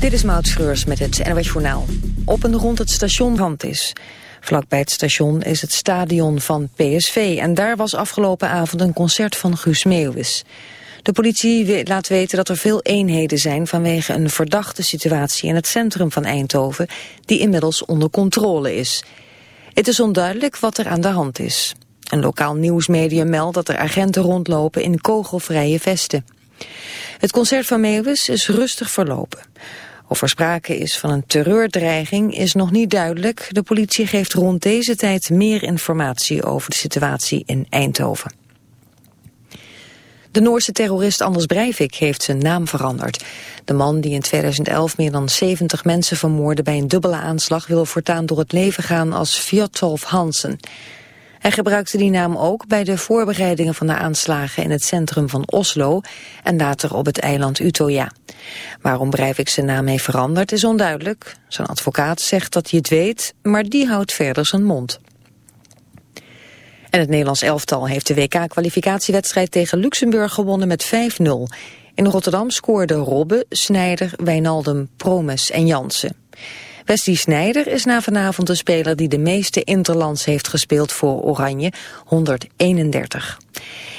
Dit is Maud Schreurs met het NWS Journaal. Op en rond het station Rand is. Vlakbij het station is het stadion van PSV... en daar was afgelopen avond een concert van Guus Meeuwis. De politie laat weten dat er veel eenheden zijn... vanwege een verdachte situatie in het centrum van Eindhoven... die inmiddels onder controle is. Het is onduidelijk wat er aan de hand is. Een lokaal nieuwsmedium meldt dat er agenten rondlopen in kogelvrije vesten. Het concert van Meeuwis is rustig verlopen. Of er sprake is van een terreurdreiging is nog niet duidelijk. De politie geeft rond deze tijd meer informatie over de situatie in Eindhoven. De Noorse terrorist Anders Breivik heeft zijn naam veranderd. De man die in 2011 meer dan 70 mensen vermoordde bij een dubbele aanslag... wil voortaan door het leven gaan als Fjotolf Hansen. Hij gebruikte die naam ook bij de voorbereidingen van de aanslagen in het centrum van Oslo en later op het eiland Utøya. Waarom Breivik zijn naam heeft veranderd is onduidelijk. Zijn advocaat zegt dat hij het weet, maar die houdt verder zijn mond. En het Nederlands elftal heeft de WK-kwalificatiewedstrijd tegen Luxemburg gewonnen met 5-0. In Rotterdam scoorden Robbe, Snijder, Wijnaldum, Promes en Jansen. Wesley Sneijder is na vanavond de speler die de meeste interlands heeft gespeeld voor Oranje, 131.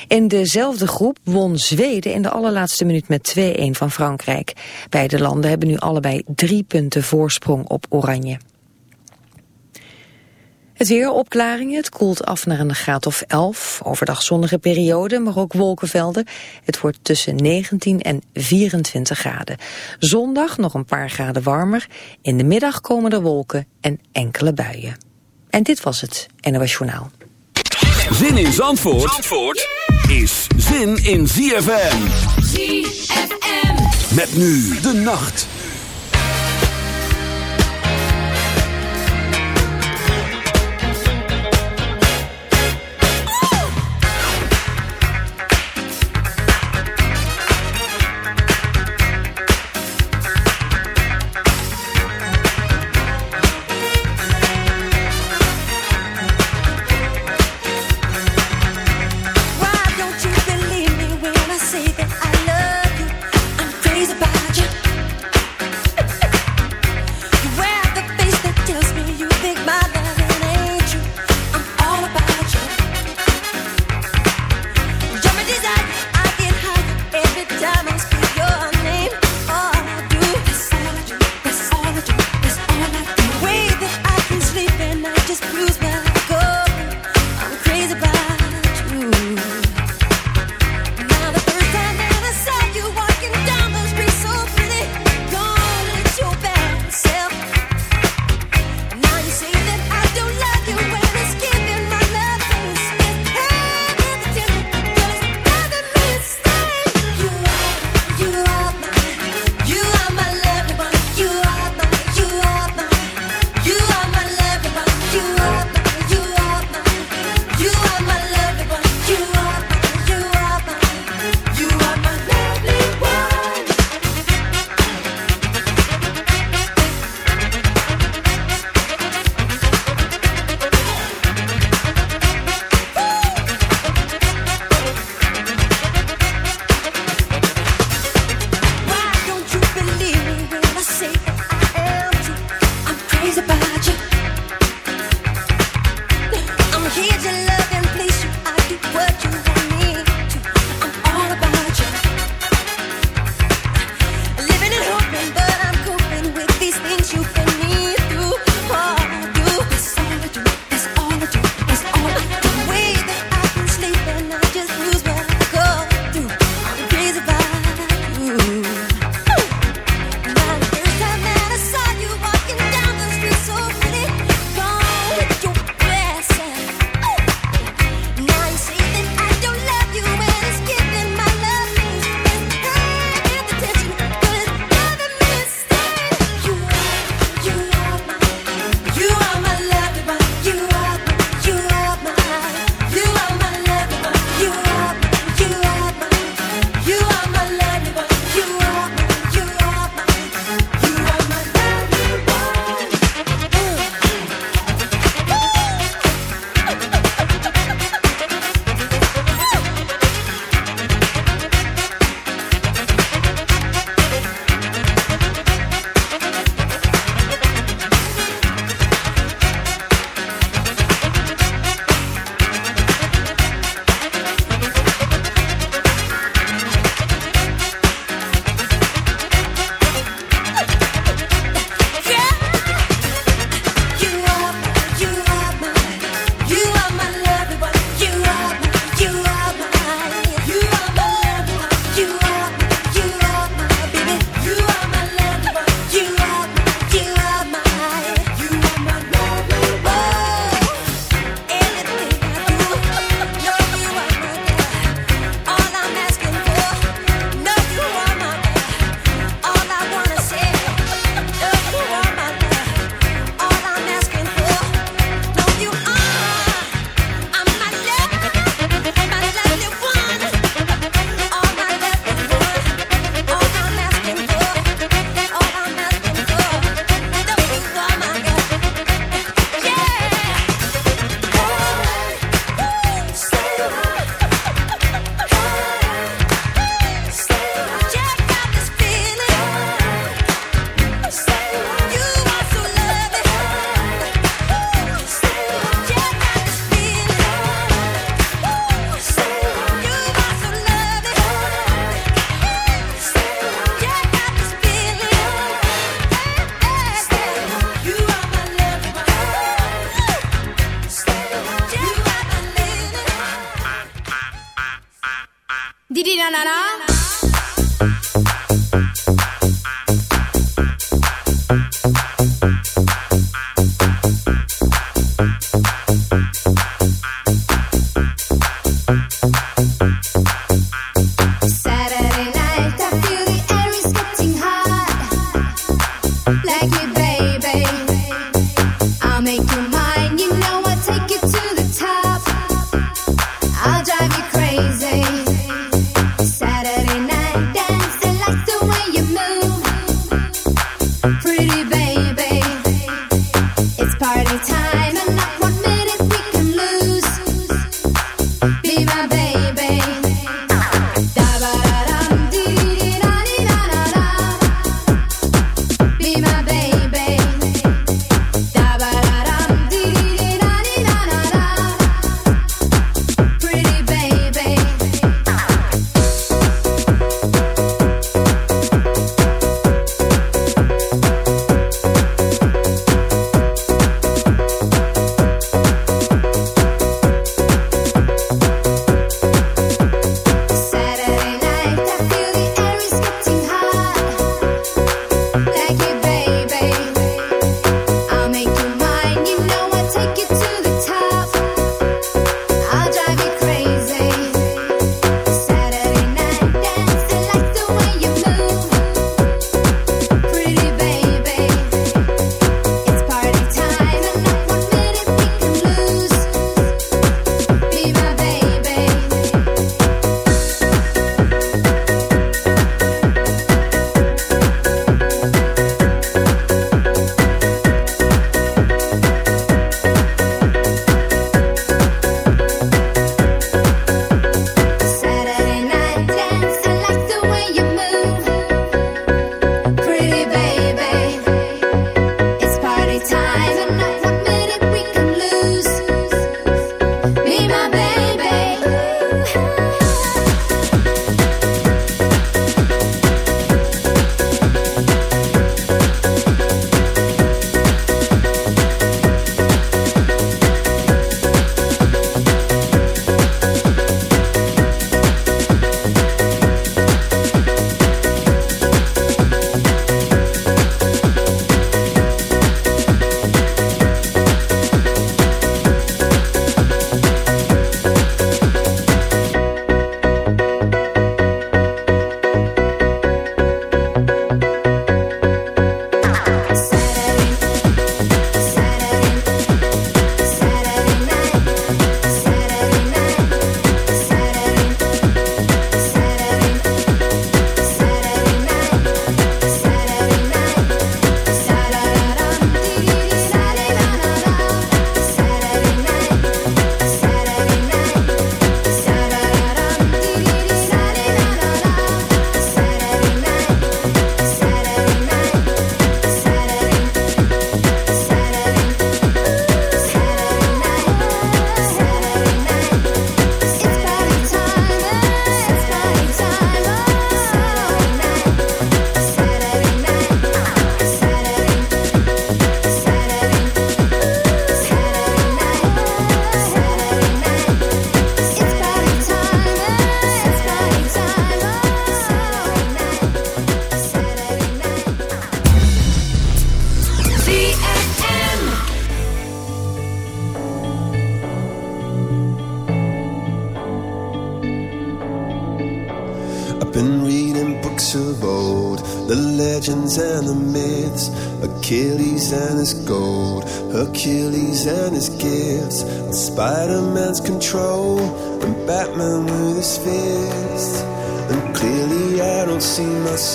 In dezelfde groep won Zweden in de allerlaatste minuut met 2-1 van Frankrijk. Beide landen hebben nu allebei drie punten voorsprong op Oranje. Het weer, opklaringen, het koelt af naar een graad of 11. Overdag zonnige periode, maar ook wolkenvelden. Het wordt tussen 19 en 24 graden. Zondag nog een paar graden warmer. In de middag komen er wolken en enkele buien. En dit was het NOS Journaal. Zin in Zandvoort, Zandvoort is zin in ZFM. ZFM. Met nu de nacht.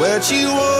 where'd you want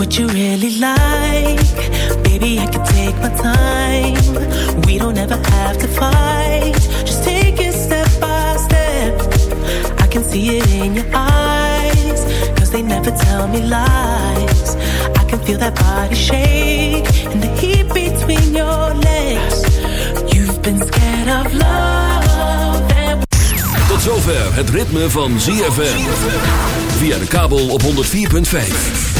what you really like. Baby, I can take my time. We don't ever have to fight. Just take it step by step. I can see it in your eyes. Cause they never tell me lies. I can feel that body shake. And the heat between your legs. You've been scared of love. Tot zover het ritme van ZFM. Via de kabel op 104.5.